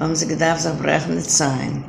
haben sie gedacht, sie brechen nicht sein.